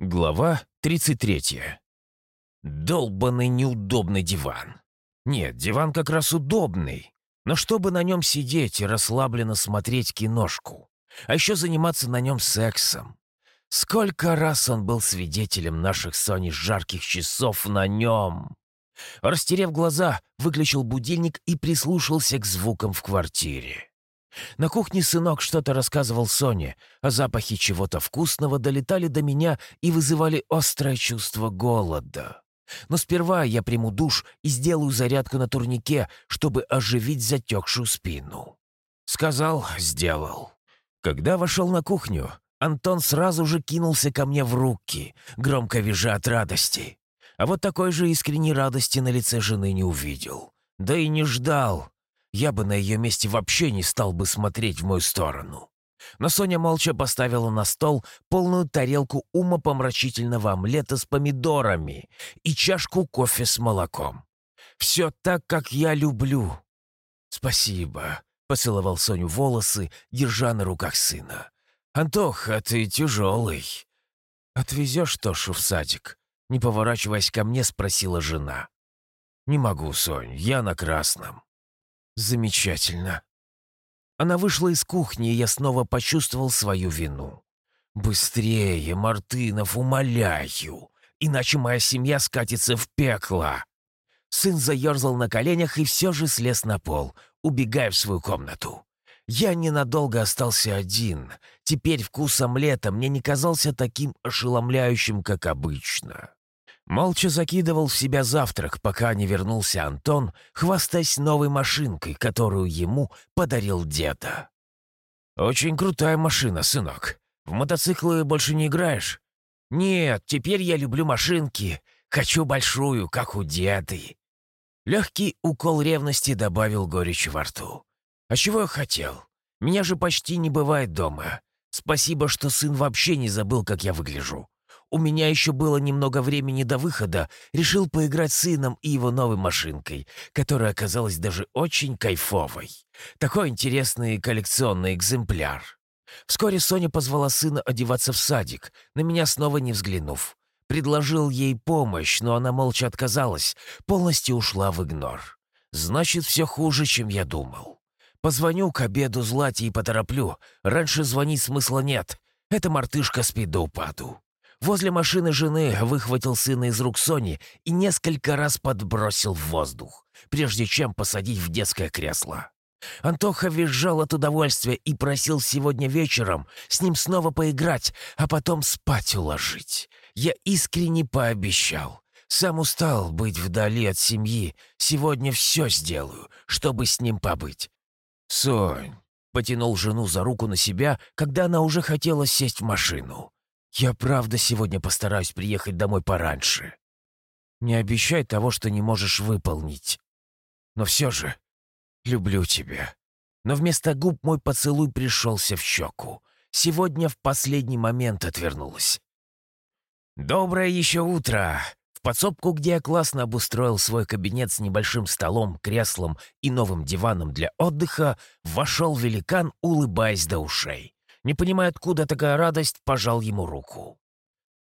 Глава 33. Долбанный неудобный диван. Нет, диван как раз удобный. Но чтобы на нем сидеть и расслабленно смотреть киношку, а еще заниматься на нем сексом. Сколько раз он был свидетелем наших Сони жарких часов на нем. Растерев глаза, выключил будильник и прислушался к звукам в квартире. На кухне сынок что-то рассказывал Соне, а запахи чего-то вкусного долетали до меня и вызывали острое чувство голода. Но сперва я приму душ и сделаю зарядку на турнике, чтобы оживить затекшую спину. Сказал, сделал. Когда вошел на кухню, Антон сразу же кинулся ко мне в руки, громко визжа от радости. А вот такой же искренней радости на лице жены не увидел. Да и не ждал. Я бы на ее месте вообще не стал бы смотреть в мою сторону. Но Соня молча поставила на стол полную тарелку умопомрачительного омлета с помидорами и чашку кофе с молоком. Все так, как я люблю. «Спасибо», — поцеловал Соню волосы, держа на руках сына. «Антоха, ты тяжелый. Отвезешь Тошу в садик?» Не поворачиваясь ко мне, спросила жена. «Не могу, Сонь, я на красном». Замечательно. Она вышла из кухни, и я снова почувствовал свою вину. «Быстрее, Мартынов, умоляю, иначе моя семья скатится в пекло». Сын заерзал на коленях и все же слез на пол, убегая в свою комнату. Я ненадолго остался один. Теперь вкус омлета мне не казался таким ошеломляющим, как обычно. Молча закидывал в себя завтрак, пока не вернулся Антон, хвастаясь новой машинкой, которую ему подарил деда. «Очень крутая машина, сынок. В мотоциклы больше не играешь?» «Нет, теперь я люблю машинки. Хочу большую, как у деды». Легкий укол ревности добавил горечи во рту. «А чего я хотел? Меня же почти не бывает дома. Спасибо, что сын вообще не забыл, как я выгляжу. У меня еще было немного времени до выхода, решил поиграть с сыном и его новой машинкой, которая оказалась даже очень кайфовой. Такой интересный коллекционный экземпляр. Вскоре Соня позвала сына одеваться в садик, на меня снова не взглянув. Предложил ей помощь, но она молча отказалась, полностью ушла в игнор. Значит, все хуже, чем я думал. Позвоню к обеду Злате и потороплю. Раньше звонить смысла нет. Эта мартышка спит до упаду. Возле машины жены выхватил сына из рук Сони и несколько раз подбросил в воздух, прежде чем посадить в детское кресло. Антоха визжал от удовольствия и просил сегодня вечером с ним снова поиграть, а потом спать уложить. Я искренне пообещал. Сам устал быть вдали от семьи. Сегодня все сделаю, чтобы с ним побыть. «Сонь», — потянул жену за руку на себя, когда она уже хотела сесть в машину. Я правда сегодня постараюсь приехать домой пораньше. Не обещай того, что не можешь выполнить. Но все же люблю тебя. Но вместо губ мой поцелуй пришелся в щеку. Сегодня в последний момент отвернулась. «Доброе еще утро!» В подсобку, где я классно обустроил свой кабинет с небольшим столом, креслом и новым диваном для отдыха, вошел великан, улыбаясь до ушей. Не понимая, откуда такая радость, пожал ему руку.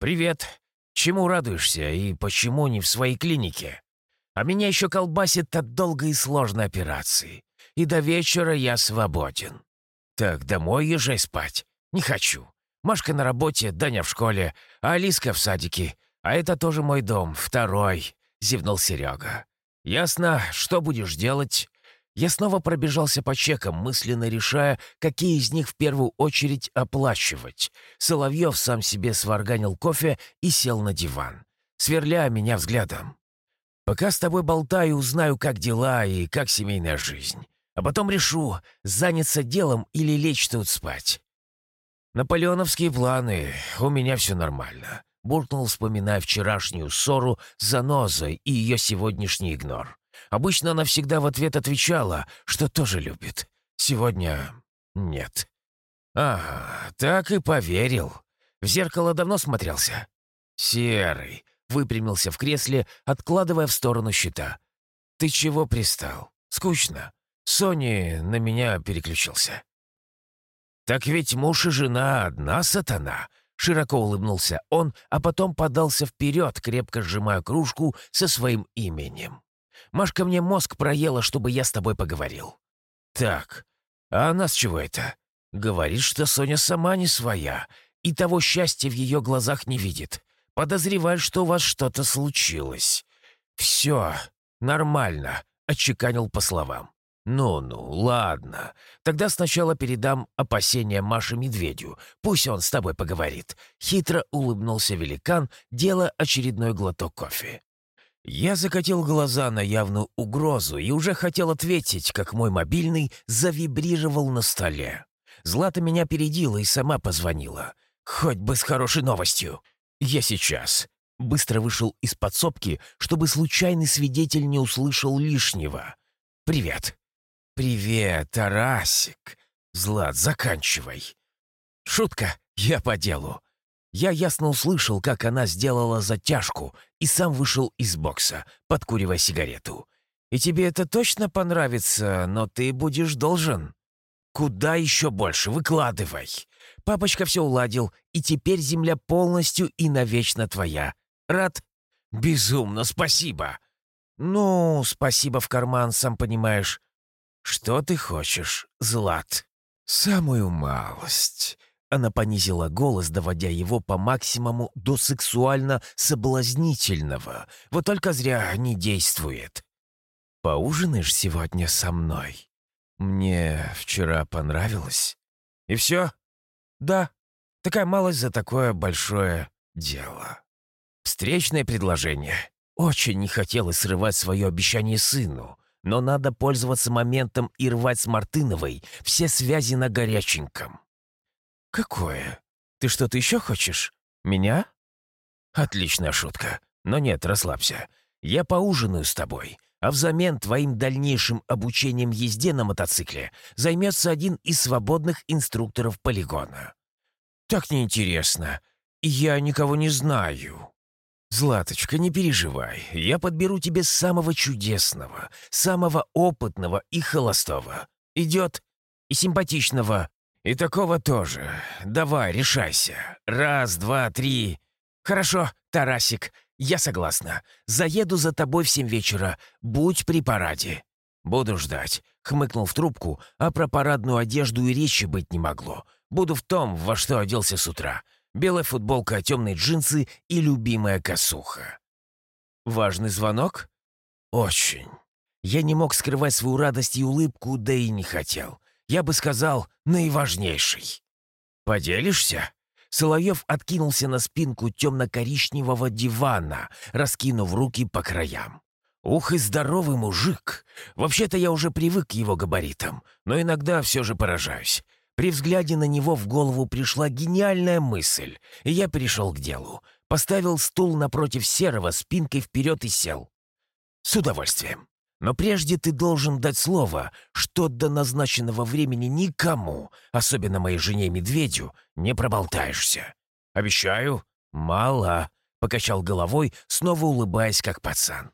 «Привет. Чему радуешься и почему не в своей клинике? А меня еще колбасит от долгой и сложной операции. И до вечера я свободен. Так домой езжай спать. Не хочу. Машка на работе, Даня в школе, а Алиска в садике. А это тоже мой дом, второй», — зевнул Серега. «Ясно, что будешь делать?» Я снова пробежался по чекам, мысленно решая, какие из них в первую очередь оплачивать. Соловьев сам себе сварганил кофе и сел на диван, сверля меня взглядом. «Пока с тобой болтаю, узнаю, как дела и как семейная жизнь. А потом решу, заняться делом или лечь тут спать». «Наполеоновские планы. У меня все нормально», — буркнул, вспоминая вчерашнюю ссору с занозой и ее сегодняшний игнор. Обычно она всегда в ответ отвечала, что тоже любит. Сегодня нет. Ага, так и поверил. В зеркало давно смотрелся? Серый. Выпрямился в кресле, откладывая в сторону щита. Ты чего пристал? Скучно. Сони на меня переключился. Так ведь муж и жена одна сатана. Широко улыбнулся он, а потом подался вперед, крепко сжимая кружку со своим именем. «Машка мне мозг проела, чтобы я с тобой поговорил». «Так, а она с чего это?» «Говорит, что Соня сама не своя, и того счастья в ее глазах не видит. Подозревает, что у вас что-то случилось». «Все, нормально», — отчеканил по словам. «Ну-ну, ладно. Тогда сначала передам опасения Маше Медведю. Пусть он с тобой поговорит». Хитро улыбнулся великан, делая очередной глоток кофе. Я закатил глаза на явную угрозу и уже хотел ответить, как мой мобильный завибрировал на столе. Злата меня опередила и сама позвонила. Хоть бы с хорошей новостью. Я сейчас. Быстро вышел из подсобки, чтобы случайный свидетель не услышал лишнего. «Привет». «Привет, Тарасик!» «Злат, заканчивай!» «Шутка, я по делу!» Я ясно услышал, как она сделала затяжку, и сам вышел из бокса, подкуривая сигарету. «И тебе это точно понравится, но ты будешь должен?» «Куда еще больше? Выкладывай!» «Папочка все уладил, и теперь земля полностью и навечно твоя. Рад?» «Безумно, спасибо!» «Ну, спасибо в карман, сам понимаешь. «Что ты хочешь, Злат?» «Самую малость». Она понизила голос, доводя его по максимуму до сексуально соблазнительного. Вот только зря не действует. «Поужинаешь сегодня со мной? Мне вчера понравилось. И все? Да, такая малость за такое большое дело. Встречное предложение. Очень не хотелось срывать свое обещание сыну. Но надо пользоваться моментом и рвать с Мартыновой все связи на горяченьком. «Какое? Ты что-то еще хочешь? Меня?» «Отличная шутка. Но нет, расслабься. Я поужинаю с тобой, а взамен твоим дальнейшим обучением езде на мотоцикле займется один из свободных инструкторов полигона». «Так неинтересно. Я никого не знаю». «Златочка, не переживай, я подберу тебе самого чудесного, самого опытного и холостого. Идет? И симпатичного. И такого тоже. Давай, решайся. Раз, два, три. Хорошо, Тарасик, я согласна. Заеду за тобой в семь вечера. Будь при параде». «Буду ждать», — хмыкнул в трубку, а про парадную одежду и речи быть не могло. «Буду в том, во что оделся с утра. Белая футболка, темные джинсы и любимая косуха. Важный звонок? Очень. Я не мог скрывать свою радость и улыбку, да и не хотел. Я бы сказал, наиважнейший. «Поделишься?» Соловьев откинулся на спинку темно-коричневого дивана, раскинув руки по краям. «Ух и здоровый мужик! Вообще-то я уже привык к его габаритам, но иногда все же поражаюсь. При взгляде на него в голову пришла гениальная мысль, и я перешел к делу. Поставил стул напротив серого, спинкой вперед и сел. «С удовольствием. Но прежде ты должен дать слово, что до назначенного времени никому, особенно моей жене-медведю, не проболтаешься. Обещаю?» «Мало», — покачал головой, снова улыбаясь, как пацан.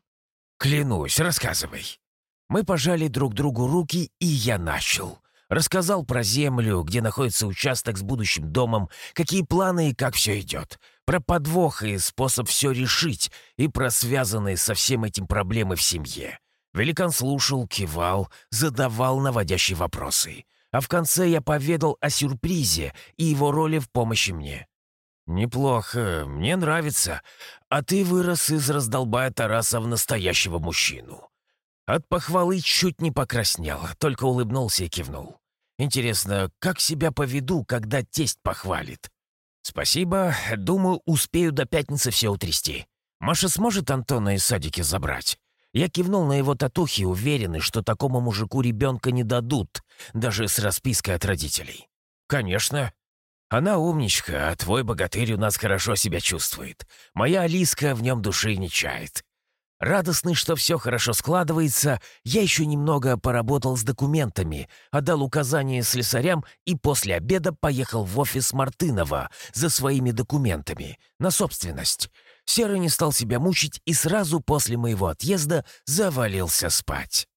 «Клянусь, рассказывай». Мы пожали друг другу руки, и я начал. Рассказал про землю, где находится участок с будущим домом, какие планы и как все идет. Про подвох и способ все решить, и про связанные со всем этим проблемы в семье. Великан слушал, кивал, задавал наводящие вопросы. А в конце я поведал о сюрпризе и его роли в помощи мне. «Неплохо, мне нравится. А ты вырос из раздолбая Тараса в настоящего мужчину. От похвалы чуть не покраснел, только улыбнулся и кивнул. Интересно, как себя поведу, когда тесть похвалит? Спасибо, думаю, успею до пятницы все утрясти. Маша сможет Антона из садики забрать? Я кивнул на его татухи, уверенный, что такому мужику ребенка не дадут, даже с распиской от родителей. «Конечно. Она умничка, а твой богатырь у нас хорошо себя чувствует. Моя Алиска в нем души не чает. Радостный, что все хорошо складывается, я еще немного поработал с документами, отдал указания слесарям и после обеда поехал в офис Мартынова за своими документами на собственность. Серый не стал себя мучить и сразу после моего отъезда завалился спать.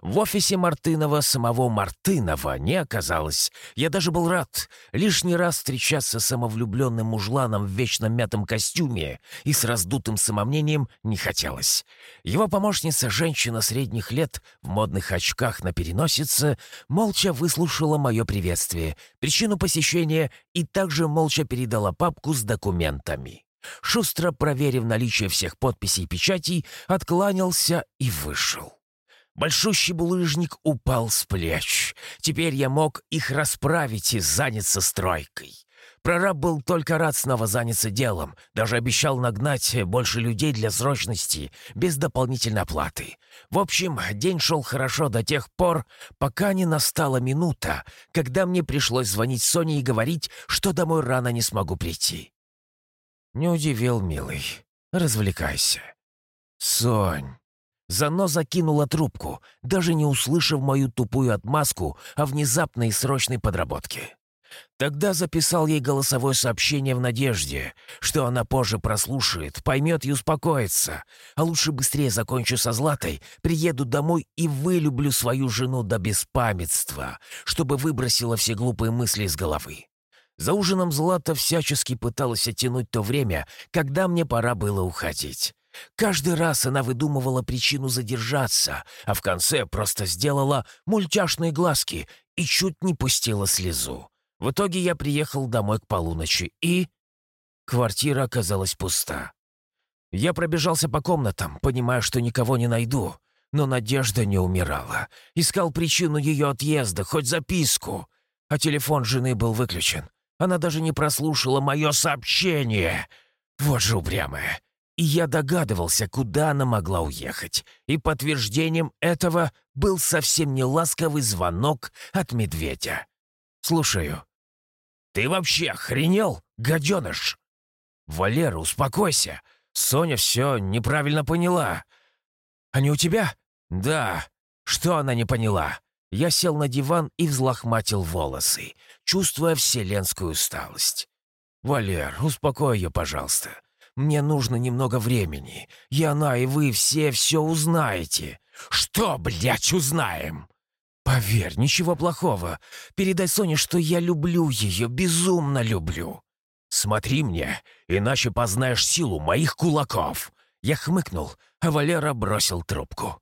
В офисе Мартынова самого Мартынова не оказалось. Я даже был рад. Лишний раз встречаться с самовлюбленным мужланом в вечно мятом костюме и с раздутым самомнением не хотелось. Его помощница, женщина средних лет, в модных очках на переносице, молча выслушала мое приветствие, причину посещения и также молча передала папку с документами. Шустро проверив наличие всех подписей и печатей, откланялся и вышел. Большущий булыжник упал с плеч. Теперь я мог их расправить и заняться стройкой. Прораб был только рад снова заняться делом, даже обещал нагнать больше людей для срочности, без дополнительной оплаты. В общем, день шел хорошо до тех пор, пока не настала минута, когда мне пришлось звонить Соне и говорить, что домой рано не смогу прийти. Не удивил, милый. Развлекайся. Сонь. Зано закинула трубку, даже не услышав мою тупую отмазку о внезапной и срочной подработке. Тогда записал ей голосовое сообщение в надежде, что она позже прослушает, поймет и успокоится. А лучше быстрее закончу со Златой, приеду домой и вылюблю свою жену до беспамятства, чтобы выбросила все глупые мысли из головы. За ужином Злата всячески пыталась оттянуть то время, когда мне пора было уходить. Каждый раз она выдумывала причину задержаться, а в конце просто сделала мультяшные глазки и чуть не пустила слезу. В итоге я приехал домой к полуночи и... Квартира оказалась пуста. Я пробежался по комнатам, понимая, что никого не найду. Но надежда не умирала. Искал причину ее отъезда, хоть записку. А телефон жены был выключен. Она даже не прослушала мое сообщение. Вот же упрямая. И я догадывался, куда она могла уехать. И подтверждением этого был совсем не ласковый звонок от медведя. «Слушаю». «Ты вообще охренел, гаденыш?» «Валера, успокойся. Соня все неправильно поняла». «Они у тебя?» «Да». «Что она не поняла?» Я сел на диван и взлохматил волосы, чувствуя вселенскую усталость. «Валер, успокой ее, пожалуйста. Мне нужно немного времени. И она, и вы все все узнаете». «Что, блядь, узнаем?» «Поверь, ничего плохого. Передай Соне, что я люблю ее, безумно люблю». «Смотри мне, иначе познаешь силу моих кулаков». Я хмыкнул, а Валера бросил трубку.